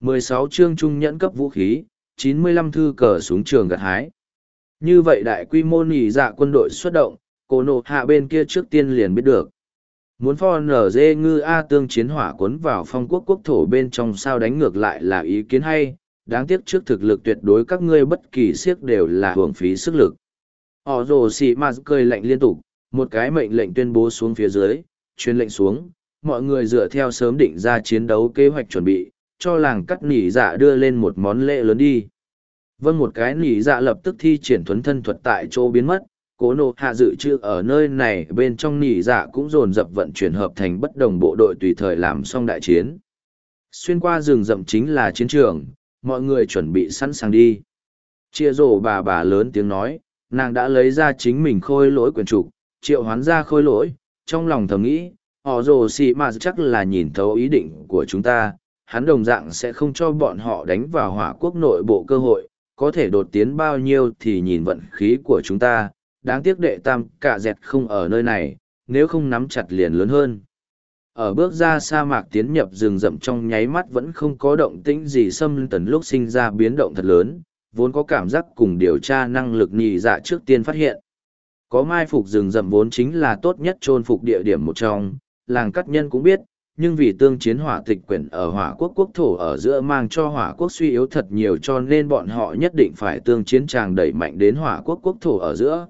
16 chương trung nhẫn cấp vũ khí, 95 thư cờ súng trường gặt hái. Như vậy đại quy mô nỉ dạ quân đội xuất động, cổ nộ hạ bên kia trước tiên liền biết được. Muốn pho nở dê ngư A tương chiến hỏa cuốn vào phong quốc quốc thổ bên trong sao đánh ngược lại là ý kiến hay, đáng tiếc trước thực lực tuyệt đối các ngươi bất kỳ siếc đều là hưởng phí sức lực. Họ rồ xì mà cười lạnh liên tục, một cái mệnh lệnh tuyên bố xuống phía dưới, truyền lệnh xuống, mọi người dựa theo sớm định ra chiến đấu kế hoạch chuẩn bị, cho làng cắt nỉ dạ đưa lên một món lễ lớn đi. Vâng một cái nỉ dạ lập tức thi triển thuấn thân thuật tại chỗ biến mất, cố nộ hạ dự trữ ở nơi này bên trong nỉ dạ cũng dồn dập vận chuyển hợp thành bất đồng bộ đội tùy thời làm xong đại chiến. Xuyên qua rừng rậm chính là chiến trường, mọi người chuẩn bị sẵn sàng đi. Chia rổ bà bà lớn tiếng nói, nàng đã lấy ra chính mình khôi lỗi quyền trục, triệu hoán ra khôi lỗi, trong lòng thầm nghĩ, họ rồ xì mà chắc là nhìn thấu ý định của chúng ta, hắn đồng dạng sẽ không cho bọn họ đánh vào hỏa quốc nội bộ cơ hội, có thể đột tiến bao nhiêu thì nhìn vận khí của chúng ta, đáng tiếc đệ tam cả dẹt không ở nơi này, nếu không nắm chặt liền lớn hơn. Ở bước ra sa mạc tiến nhập rừng rậm trong nháy mắt vẫn không có động tĩnh gì xâm tần lúc sinh ra biến động thật lớn, vốn có cảm giác cùng điều tra năng lực nhì dạ trước tiên phát hiện. Có mai phục rừng rậm vốn chính là tốt nhất chôn phục địa điểm một trong, làng cắt nhân cũng biết, nhưng vì tương chiến hỏa tịch quyển ở hỏa quốc quốc thổ ở giữa mang cho hỏa quốc suy yếu thật nhiều cho nên bọn họ nhất định phải tương chiến tràng đẩy mạnh đến hỏa quốc quốc thổ ở giữa.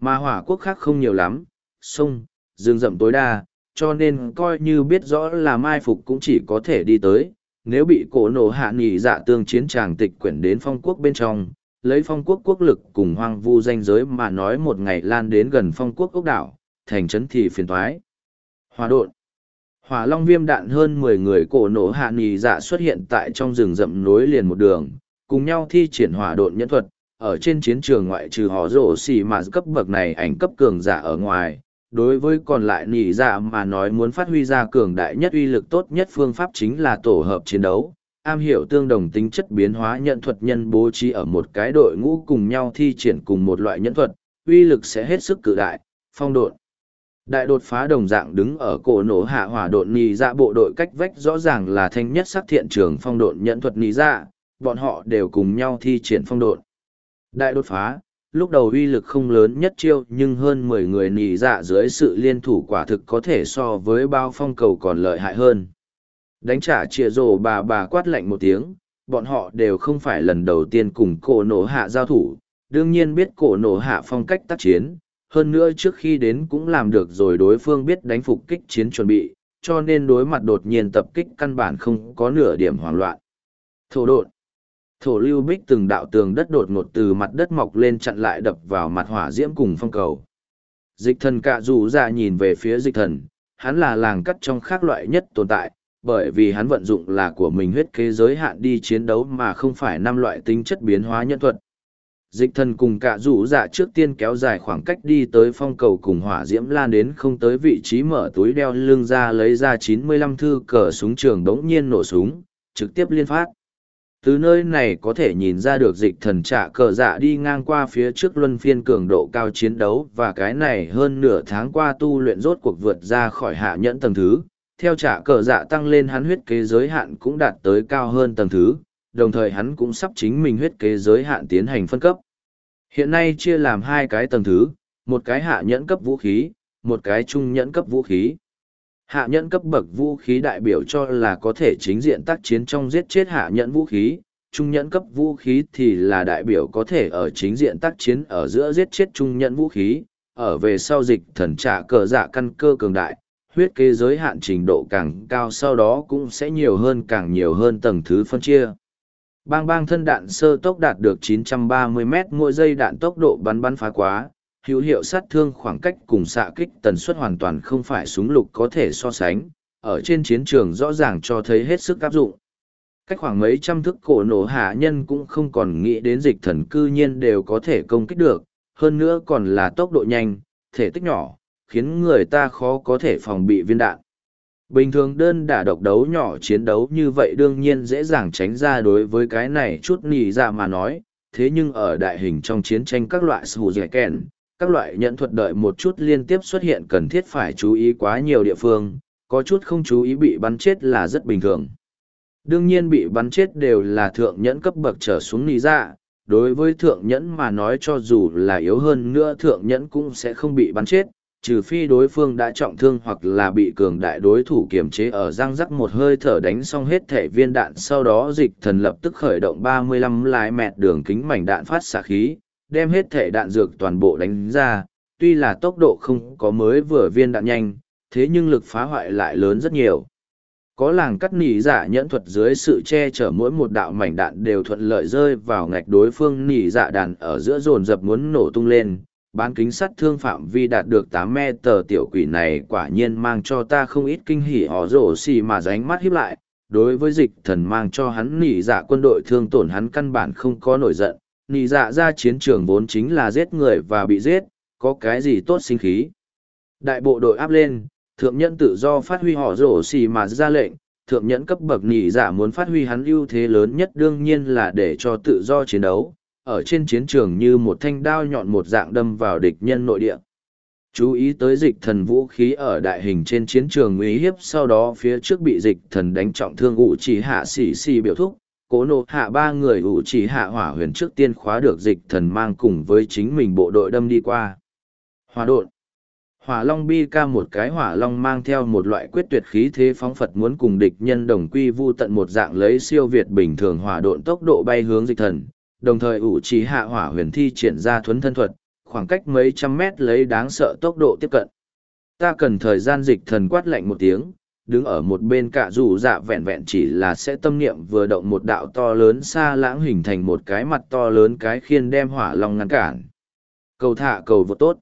Mà hỏa quốc khác không nhiều lắm, sông, rừng rậm tối đa, cho nên coi như biết rõ là mai phục cũng chỉ có thể đi tới. Nếu bị cổ nổ hạ nghỉ dạ tương chiến tràng tịch quyển đến phong quốc bên trong, lấy phong quốc quốc lực cùng hoang vu danh giới mà nói một ngày lan đến gần phong quốc ốc đảo, thành trấn thì phiền thoái. Hòa độn Hỏa long viêm đạn hơn mười người cổ nổ hạ nghỉ dạ xuất hiện tại trong rừng rậm nối liền một đường, cùng nhau thi triển hỏa độn nhẫn thuật, ở trên chiến trường ngoại trừ họ rổ xì mà cấp bậc này ảnh cấp cường giả ở ngoài. Đối với còn lại nỉ dạ mà nói muốn phát huy ra cường đại nhất uy lực tốt nhất phương pháp chính là tổ hợp chiến đấu, am hiểu tương đồng tính chất biến hóa nhận thuật nhân bố trí ở một cái đội ngũ cùng nhau thi triển cùng một loại nhẫn thuật, uy lực sẽ hết sức cự đại, phong độn. Đại đột phá đồng dạng đứng ở cổ nổ hạ hỏa độn nì dạ bộ đội cách vách rõ ràng là thanh nhất sắc thiện trường phong độn nhận thuật nì dạ, bọn họ đều cùng nhau thi triển phong độn. Đại đột phá, lúc đầu uy lực không lớn nhất chiêu nhưng hơn mười người nì dạ dưới sự liên thủ quả thực có thể so với bao phong cầu còn lợi hại hơn. Đánh trả trịa rổ bà bà quát lạnh một tiếng, bọn họ đều không phải lần đầu tiên cùng cổ nổ hạ giao thủ, đương nhiên biết cổ nổ hạ phong cách tác chiến, hơn nữa trước khi đến cũng làm được rồi đối phương biết đánh phục kích chiến chuẩn bị, cho nên đối mặt đột nhiên tập kích căn bản không có nửa điểm hoảng loạn. Thổ đột Thổ lưu bích từng đạo tường đất đột ngột từ mặt đất mọc lên chặn lại đập vào mặt hỏa diễm cùng phong cầu. Dịch thần cạ rủ ra dạ nhìn về phía dịch thần, hắn là làng cắt trong khác loại nhất tồn tại, bởi vì hắn vận dụng là của mình huyết kế giới hạn đi chiến đấu mà không phải năm loại tính chất biến hóa nhân thuật. Dịch thần cùng cả rủ dạ trước tiên kéo dài khoảng cách đi tới phong cầu cùng hỏa diễm lan đến không tới vị trí mở túi đeo lưng ra lấy ra 95 thư cờ súng trường đống nhiên nổ súng, trực tiếp liên phát. Từ nơi này có thể nhìn ra được dịch thần trả cờ dạ đi ngang qua phía trước luân phiên cường độ cao chiến đấu và cái này hơn nửa tháng qua tu luyện rốt cuộc vượt ra khỏi hạ nhẫn tầng thứ, theo trả cờ dạ tăng lên hắn huyết kế giới hạn cũng đạt tới cao hơn tầng thứ, đồng thời hắn cũng sắp chính mình huyết kế giới hạn tiến hành phân cấp. Hiện nay chia làm hai cái tầng thứ, một cái hạ nhẫn cấp vũ khí, một cái trung nhẫn cấp vũ khí. Hạ nhẫn cấp bậc vũ khí đại biểu cho là có thể chính diện tác chiến trong giết chết hạ nhẫn vũ khí, trung nhẫn cấp vũ khí thì là đại biểu có thể ở chính diện tác chiến ở giữa giết chết trung nhẫn vũ khí, ở về sau dịch thần trả cờ dạ căn cơ cường đại, huyết kế giới hạn trình độ càng cao sau đó cũng sẽ nhiều hơn càng nhiều hơn tầng thứ phân chia. Bang bang thân đạn sơ tốc đạt được 930 m mỗi giây đạn tốc độ bắn bắn phá quá, hữu hiệu sát thương khoảng cách cùng xạ kích tần suất hoàn toàn không phải súng lục có thể so sánh, ở trên chiến trường rõ ràng cho thấy hết sức áp dụng. Cách khoảng mấy trăm thức cổ nổ hạ nhân cũng không còn nghĩ đến dịch thần cư nhiên đều có thể công kích được, hơn nữa còn là tốc độ nhanh, thể tích nhỏ, khiến người ta khó có thể phòng bị viên đạn. Bình thường đơn đả độc đấu nhỏ chiến đấu như vậy đương nhiên dễ dàng tránh ra đối với cái này chút nì ra mà nói, thế nhưng ở đại hình trong chiến tranh các loại sù dẻ kèn, các loại nhận thuật đợi một chút liên tiếp xuất hiện cần thiết phải chú ý quá nhiều địa phương, có chút không chú ý bị bắn chết là rất bình thường. đương nhiên bị bắn chết đều là thượng nhẫn cấp bậc trở xuống nỉ dạ đối với thượng nhẫn mà nói cho dù là yếu hơn nữa thượng nhẫn cũng sẽ không bị bắn chết trừ phi đối phương đã trọng thương hoặc là bị cường đại đối thủ kiềm chế ở răng rắc một hơi thở đánh xong hết thể viên đạn sau đó dịch thần lập tức khởi động 35 lái mẹt đường kính mảnh đạn phát xạ khí, đem hết thể đạn dược toàn bộ đánh ra, tuy là tốc độ không có mới vừa viên đạn nhanh, thế nhưng lực phá hoại lại lớn rất nhiều. Có làng cắt nỉ dạ nhẫn thuật dưới sự che chở mỗi một đạo mảnh đạn đều thuận lợi rơi vào ngạch đối phương nỉ dạ đàn ở giữa dồn dập muốn nổ tung lên, bán kính sắt thương phạm vi đạt được tám me tờ tiểu quỷ này quả nhiên mang cho ta không ít kinh hỉ, họ rổ xì mà ránh mắt hiếp lại. Đối với dịch thần mang cho hắn nỉ dạ quân đội thương tổn hắn căn bản không có nổi giận. Nỉ dạ ra chiến trường vốn chính là giết người và bị giết, có cái gì tốt sinh khí? Đại bộ đội áp lên, thượng nhẫn tự do phát huy họ rổ xì mà ra lệnh. Thượng nhẫn cấp bậc nỉ dạ muốn phát huy hắn ưu thế lớn nhất đương nhiên là để cho tự do chiến đấu ở trên chiến trường như một thanh đao nhọn một dạng đâm vào địch nhân nội địa. Chú ý tới dịch thần vũ khí ở đại hình trên chiến trường uy hiếp sau đó phía trước bị dịch thần đánh trọng thương ủ chỉ hạ xỉ xỉ biểu thúc, cố nộ hạ ba người ủ chỉ hạ hỏa huyền trước tiên khóa được dịch thần mang cùng với chính mình bộ đội đâm đi qua. Hỏa đột Hỏa Long bi ca một cái hỏa long mang theo một loại quyết tuyệt khí thế phóng Phật muốn cùng địch nhân đồng quy vu tận một dạng lấy siêu việt bình thường hỏa độn tốc độ bay hướng dịch thần, đồng thời ủ trí hạ hỏa huyền thi triển ra thuấn thân thuật, khoảng cách mấy trăm mét lấy đáng sợ tốc độ tiếp cận. Ta cần thời gian dịch thần quát lạnh một tiếng, đứng ở một bên cả dù dạ vẹn vẹn chỉ là sẽ tâm niệm vừa động một đạo to lớn xa lãng hình thành một cái mặt to lớn cái khiên đem hỏa long ngăn cản. Cầu thả cầu vô tốt.